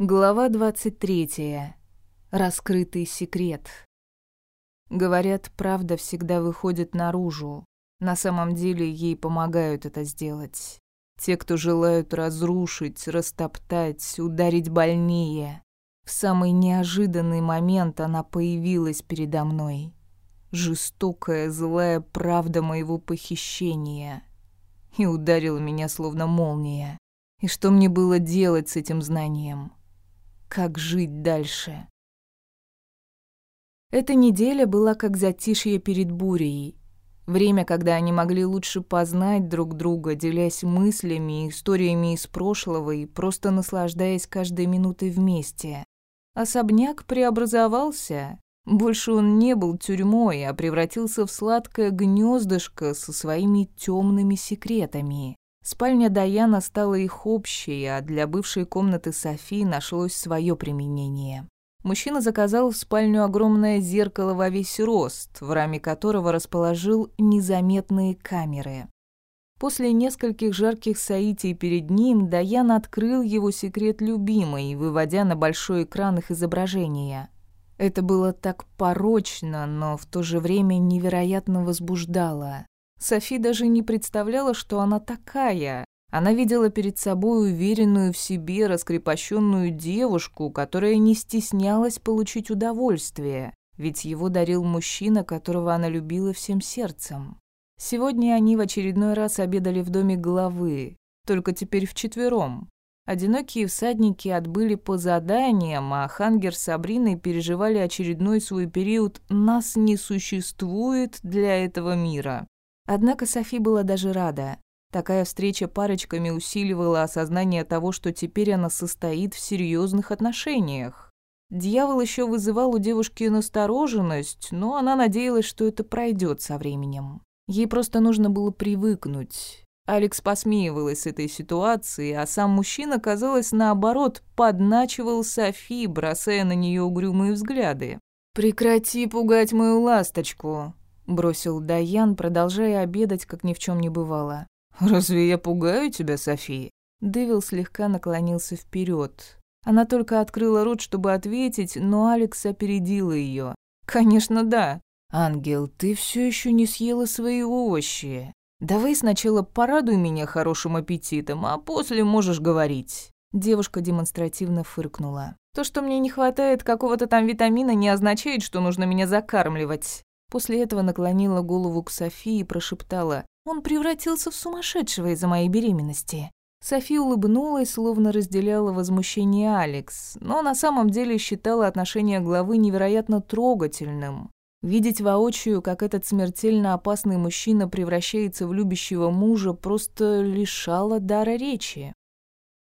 Глава 23. Раскрытый секрет. Говорят, правда всегда выходит наружу. На самом деле ей помогают это сделать. Те, кто желают разрушить, растоптать, ударить больнее. В самый неожиданный момент она появилась передо мной. Жестокая, злая правда моего похищения. И ударила меня словно молния. И что мне было делать с этим знанием? Как жить дальше? Эта неделя была как затишье перед бурей. Время, когда они могли лучше познать друг друга, делясь мыслями историями из прошлого и просто наслаждаясь каждой минутой вместе. Особняк преобразовался. Больше он не был тюрьмой, а превратился в сладкое гнездышко со своими темными секретами. Спальня Даяна стала их общей, а для бывшей комнаты Софи нашлось свое применение. Мужчина заказал в спальню огромное зеркало во весь рост, в раме которого расположил незаметные камеры. После нескольких жарких соитий перед ним Даян открыл его секрет любимой, выводя на большой экран их изображения. Это было так порочно, но в то же время невероятно возбуждало. Софи даже не представляла, что она такая. Она видела перед собой уверенную в себе, раскрепощенную девушку, которая не стеснялась получить удовольствие, ведь его дарил мужчина, которого она любила всем сердцем. Сегодня они в очередной раз обедали в доме главы, только теперь вчетвером. Одинокие всадники отбыли по заданиям, а Хангер с Сабриной переживали очередной свой период «нас не существует для этого мира». Однако Софи была даже рада. Такая встреча парочками усиливала осознание того, что теперь она состоит в серьезных отношениях. Дьявол еще вызывал у девушки настороженность, но она надеялась, что это пройдет со временем. Ей просто нужно было привыкнуть. Алекс посмеивалась с этой ситуации, а сам мужчина, казалось, наоборот, подначивал Софи, бросая на нее угрюмые взгляды. «Прекрати пугать мою ласточку», бросил Даян, продолжая обедать, как ни в чем не бывало. Разве я пугаю тебя, София? Дэвил слегка наклонился вперед. Она только открыла рот, чтобы ответить, но Алекс опередила ее. Конечно, да. Ангел, ты все еще не съела свои овощи. Давай сначала порадуй меня хорошим аппетитом, а после можешь говорить. Девушка демонстративно фыркнула. То, что мне не хватает какого-то там витамина, не означает, что нужно меня закармливать. После этого наклонила голову к Софии и прошептала «Он превратился в сумасшедшего из-за моей беременности». София улыбнулась, словно разделяла возмущение Алекс, но на самом деле считала отношение главы невероятно трогательным. Видеть воочию, как этот смертельно опасный мужчина превращается в любящего мужа, просто лишало дара речи.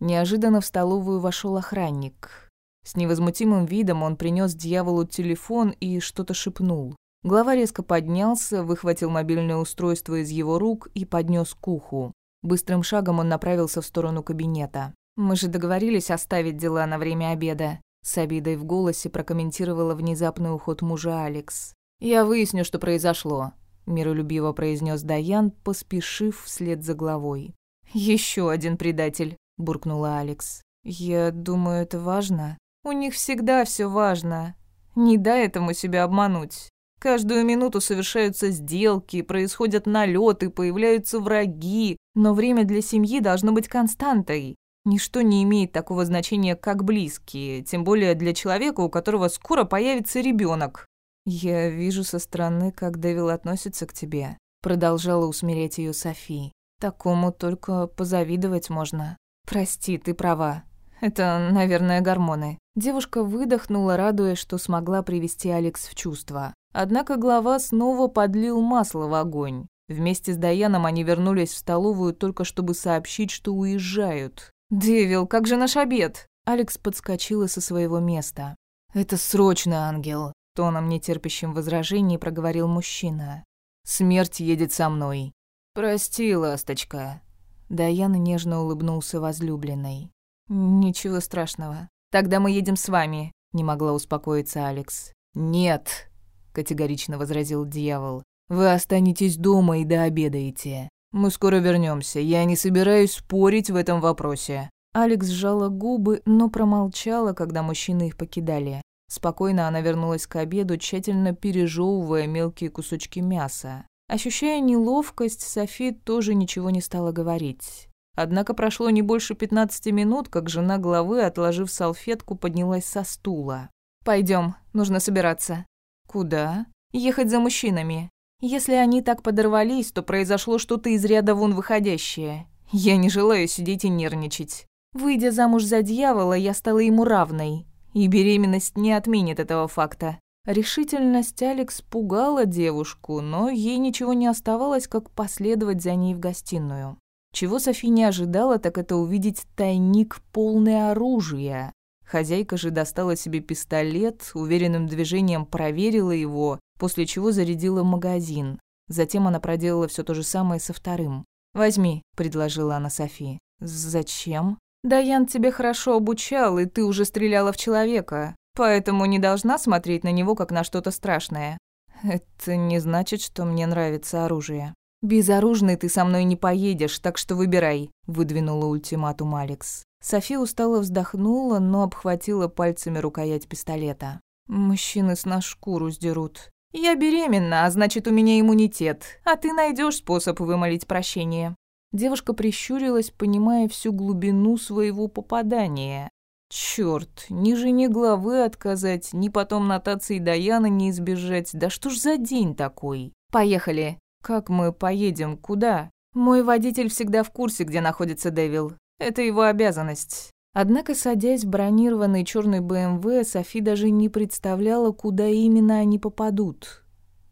Неожиданно в столовую вошел охранник. С невозмутимым видом он принес дьяволу телефон и что-то шепнул. Глава резко поднялся, выхватил мобильное устройство из его рук и поднес к уху. Быстрым шагом он направился в сторону кабинета. «Мы же договорились оставить дела на время обеда», с обидой в голосе прокомментировала внезапный уход мужа Алекс. «Я выясню, что произошло», — миролюбиво произнес Даян, поспешив вслед за главой. Еще один предатель», — буркнула Алекс. «Я думаю, это важно. У них всегда все важно. Не дай этому себя обмануть. Каждую минуту совершаются сделки, происходят налеты, появляются враги, но время для семьи должно быть константой. Ничто не имеет такого значения, как близкие, тем более для человека, у которого скоро появится ребенок. «Я вижу со стороны, как Дэвил относится к тебе», — продолжала усмирять ее Софи. «Такому только позавидовать можно. Прости, ты права. Это, наверное, гормоны». Девушка выдохнула, радуясь, что смогла привести Алекс в чувство. Однако глава снова подлил масло в огонь. Вместе с Даяном они вернулись в столовую только чтобы сообщить, что уезжают. «Дэвил, как же наш обед?» Алекс подскочила со своего места. «Это срочно, ангел», — тоном нетерпящим возражений проговорил мужчина. «Смерть едет со мной». «Прости, ласточка». Даян нежно улыбнулся возлюбленной. «Ничего страшного. Тогда мы едем с вами», — не могла успокоиться Алекс. «Нет», категорично возразил дьявол. Вы останетесь дома и дообедаете. Мы скоро вернемся. Я не собираюсь спорить в этом вопросе. Алекс сжала губы, но промолчала, когда мужчины их покидали. Спокойно она вернулась к обеду, тщательно пережевывая мелкие кусочки мяса. Ощущая неловкость, Софи тоже ничего не стала говорить. Однако прошло не больше 15 минут, как жена главы, отложив салфетку, поднялась со стула. Пойдем, нужно собираться». «Куда?» «Ехать за мужчинами. Если они так подорвались, то произошло что-то из ряда вон выходящее. Я не желаю сидеть и нервничать. Выйдя замуж за дьявола, я стала ему равной. И беременность не отменит этого факта. Решительность Алекс пугала девушку, но ей ничего не оставалось, как последовать за ней в гостиную. Чего Софи не ожидала, так это увидеть тайник полный оружия. Хозяйка же достала себе пистолет, уверенным движением проверила его, после чего зарядила магазин. Затем она проделала все то же самое со вторым. «Возьми», — предложила она Софи. «Зачем?» «Даян тебя хорошо обучал, и ты уже стреляла в человека поэтому не должна смотреть на него как на что-то страшное. Это не значит, что мне нравится оружие. Безоружный ты со мной не поедешь, так что выбирай, выдвинула ультиматум Алекс. Софи устало вздохнула, но обхватила пальцами рукоять пистолета. Мужчины с нас шкуру сдерут. Я беременна, а значит, у меня иммунитет, а ты найдешь способ вымолить прощение. Девушка прищурилась, понимая всю глубину своего попадания. Черт, ни жене главы отказать, ни потом нотации Даяна не избежать. Да что ж за день такой? Поехали. Как мы поедем? Куда? Мой водитель всегда в курсе, где находится Дэвил. Это его обязанность. Однако, садясь в бронированный черный БМВ, Софи даже не представляла, куда именно они попадут.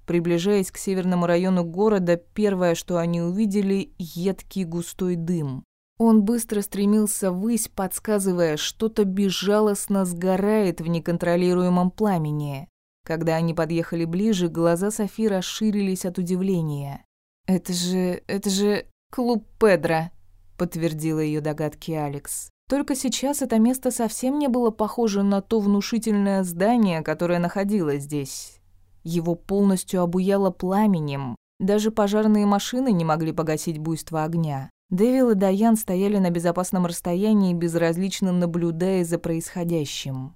Приближаясь к северному району города, первое, что они увидели — едкий густой дым. Он быстро стремился ввысь, подсказывая, что-то безжалостно сгорает в неконтролируемом пламени. Когда они подъехали ближе, глаза Софи расширились от удивления. «Это же... это же... клуб Педро», — подтвердила ее догадки Алекс. Только сейчас это место совсем не было похоже на то внушительное здание, которое находилось здесь. Его полностью обуяло пламенем. Даже пожарные машины не могли погасить буйство огня. Дэвил и Даян стояли на безопасном расстоянии, безразлично наблюдая за происходящим.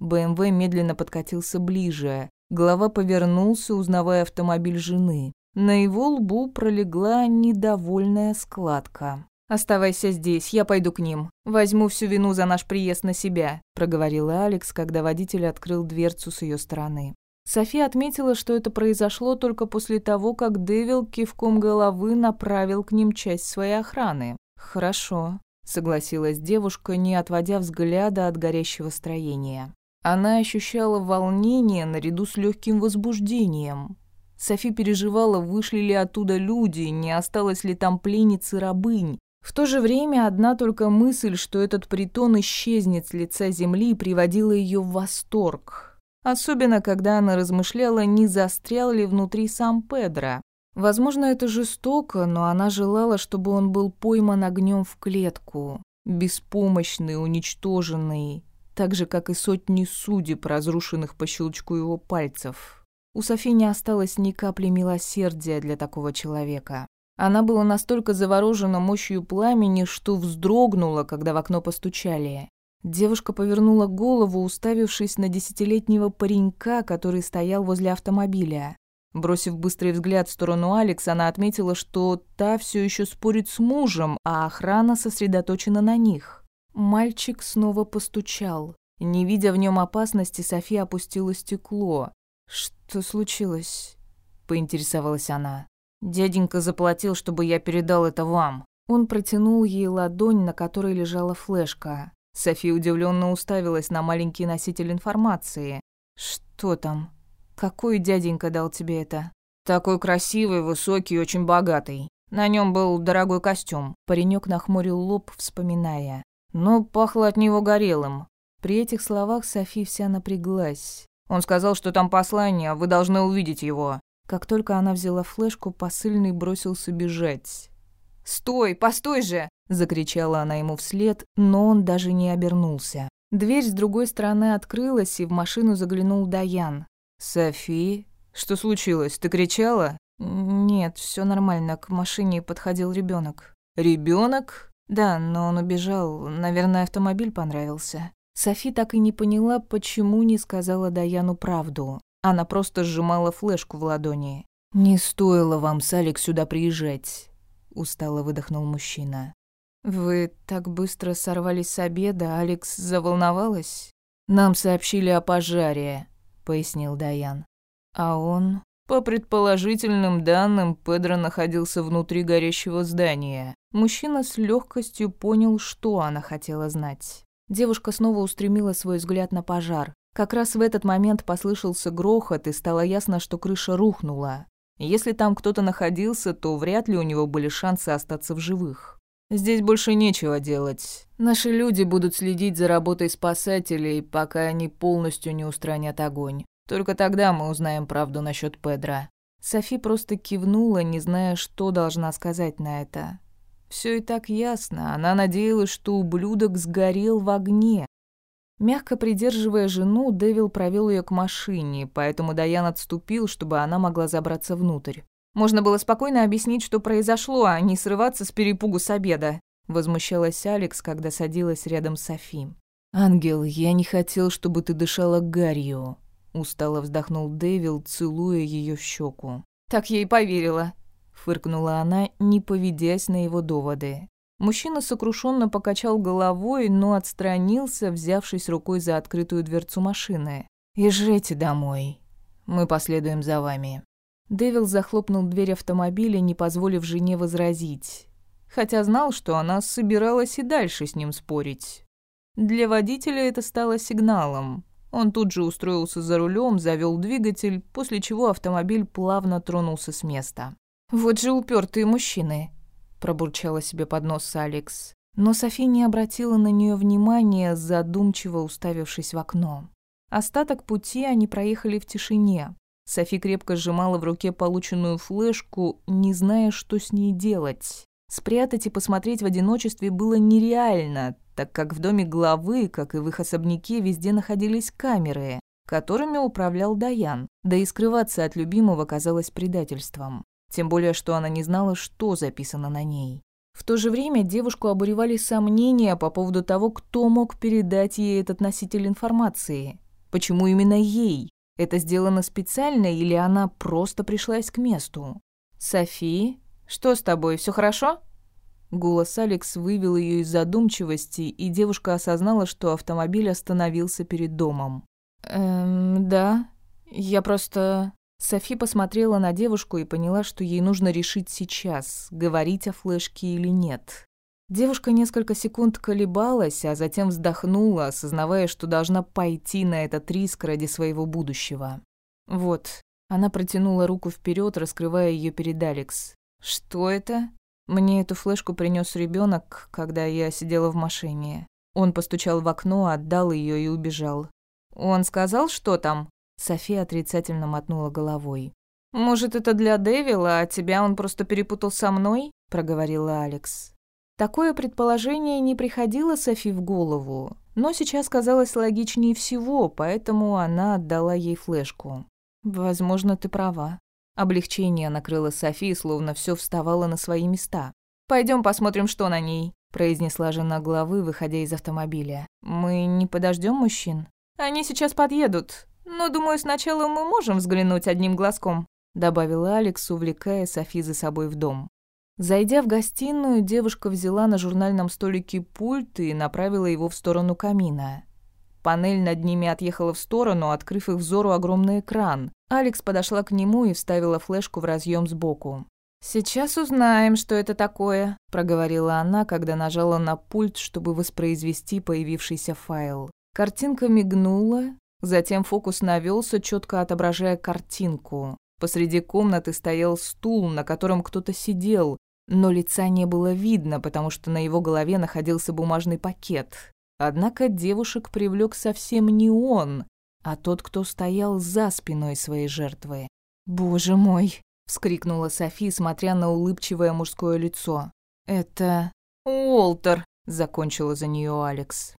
БМВ медленно подкатился ближе. Глава повернулся, узнавая автомобиль жены. На его лбу пролегла недовольная складка. «Оставайся здесь, я пойду к ним. Возьму всю вину за наш приезд на себя», — проговорила Алекс, когда водитель открыл дверцу с ее стороны. София отметила, что это произошло только после того, как Дэвил кивком головы направил к ним часть своей охраны. «Хорошо», — согласилась девушка, не отводя взгляда от горящего строения. Она ощущала волнение наряду с легким возбуждением. Софи переживала, вышли ли оттуда люди, не осталось ли там пленниц и рабынь. В то же время одна только мысль, что этот притон исчезнет с лица земли, приводила ее в восторг. Особенно, когда она размышляла, не застрял ли внутри сам Педро. Возможно, это жестоко, но она желала, чтобы он был пойман огнем в клетку, беспомощный, уничтоженный, так же, как и сотни судеб, разрушенных по щелчку его пальцев. У Софи не осталось ни капли милосердия для такого человека. Она была настолько заворожена мощью пламени, что вздрогнула, когда в окно постучали. Девушка повернула голову, уставившись на десятилетнего паренька, который стоял возле автомобиля. Бросив быстрый взгляд в сторону Алекс, она отметила, что та все еще спорит с мужем, а охрана сосредоточена на них. Мальчик снова постучал. Не видя в нем опасности, София опустила стекло. «Что случилось?» — поинтересовалась она. «Дяденька заплатил, чтобы я передал это вам». Он протянул ей ладонь, на которой лежала флешка. София удивленно уставилась на маленький носитель информации. «Что там? Какой дяденька дал тебе это?» «Такой красивый, высокий, очень богатый. На нем был дорогой костюм». Паренек нахмурил лоб, вспоминая. Но пахло от него горелым. При этих словах Софи вся напряглась. Он сказал, что там послание, вы должны увидеть его. Как только она взяла флешку, посыльный бросился бежать. «Стой, постой же!» – закричала она ему вслед, но он даже не обернулся. Дверь с другой стороны открылась, и в машину заглянул Даян. «Софи, что случилось? Ты кричала?» «Нет, все нормально. К машине подходил ребенок. Ребенок? Да, но он убежал. Наверное, автомобиль понравился. Софи так и не поняла, почему не сказала Даяну правду. Она просто сжимала флешку в ладони. «Не стоило вам с Алекс сюда приезжать», — устало выдохнул мужчина. «Вы так быстро сорвались с обеда, Алекс заволновалась?» «Нам сообщили о пожаре», — пояснил Даян. «А он...» По предположительным данным, Педро находился внутри горящего здания. Мужчина с легкостью понял, что она хотела знать. Девушка снова устремила свой взгляд на пожар. Как раз в этот момент послышался грохот, и стало ясно, что крыша рухнула. Если там кто-то находился, то вряд ли у него были шансы остаться в живых. Здесь больше нечего делать. Наши люди будут следить за работой спасателей, пока они полностью не устранят огонь. Только тогда мы узнаем правду насчет Педра. Софи просто кивнула, не зная, что должна сказать на это. Все и так ясно. Она надеялась, что ублюдок сгорел в огне. Мягко придерживая жену, Дэвил провел ее к машине, поэтому Даян отступил, чтобы она могла забраться внутрь. Можно было спокойно объяснить, что произошло, а не срываться с перепугу с обеда. Возмущалась Алекс, когда садилась рядом с Софи. «Ангел, я не хотел, чтобы ты дышала гарью», Устало вздохнул Дэвил, целуя ее в щеку. «Так я и поверила», — фыркнула она, не поведясь на его доводы. Мужчина сокрушенно покачал головой, но отстранился, взявшись рукой за открытую дверцу машины. «Езжайте домой. Мы последуем за вами». Дэвил захлопнул дверь автомобиля, не позволив жене возразить, хотя знал, что она собиралась и дальше с ним спорить. Для водителя это стало сигналом. Он тут же устроился за рулем, завел двигатель, после чего автомобиль плавно тронулся с места. «Вот же упертые мужчины», – пробурчала себе под нос Алекс. Но Софи не обратила на нее внимания, задумчиво уставившись в окно. Остаток пути они проехали в тишине. Софи крепко сжимала в руке полученную флешку, не зная, что с ней делать. Спрятать и посмотреть в одиночестве было нереально, так как в доме главы, как и в их особняке, везде находились камеры, которыми управлял Даян, да и скрываться от любимого казалось предательством. Тем более, что она не знала, что записано на ней. В то же время девушку обуревали сомнения по поводу того, кто мог передать ей этот носитель информации. Почему именно ей? Это сделано специально или она просто пришлась к месту? «Софи, что с тобой, все хорошо?» Голос Алекс вывел ее из задумчивости, и девушка осознала, что автомобиль остановился перед домом. «Эм, да. Я просто...» Софи посмотрела на девушку и поняла, что ей нужно решить сейчас, говорить о флешке или нет. Девушка несколько секунд колебалась, а затем вздохнула, осознавая, что должна пойти на этот риск ради своего будущего. Вот. Она протянула руку вперед, раскрывая ее перед Алекс. «Что это?» Мне эту флешку принес ребенок, когда я сидела в машине. Он постучал в окно, отдал ее и убежал. Он сказал, что там? София отрицательно мотнула головой. Может, это для Дэвила, а тебя он просто перепутал со мной? проговорила Алекс. Такое предположение не приходило Софи в голову, но сейчас казалось логичнее всего, поэтому она отдала ей флешку. Возможно, ты права. Облегчение накрыло Софи, словно все вставало на свои места. Пойдем посмотрим, что на ней», – произнесла жена главы, выходя из автомобиля. «Мы не подождем мужчин?» «Они сейчас подъедут. Но, думаю, сначала мы можем взглянуть одним глазком», – добавила Алекс, увлекая Софи за собой в дом. Зайдя в гостиную, девушка взяла на журнальном столике пульт и направила его в сторону камина. Панель над ними отъехала в сторону, открыв их взору огромный экран. Алекс подошла к нему и вставила флешку в разъем сбоку. «Сейчас узнаем, что это такое», – проговорила она, когда нажала на пульт, чтобы воспроизвести появившийся файл. Картинка мигнула, затем фокус навелся, четко отображая картинку. Посреди комнаты стоял стул, на котором кто-то сидел, но лица не было видно, потому что на его голове находился бумажный пакет. Однако девушек привлек совсем не он, а тот, кто стоял за спиной своей жертвы. «Боже мой!» — вскрикнула Софи, смотря на улыбчивое мужское лицо. «Это... Уолтер!» — закончила за нее Алекс.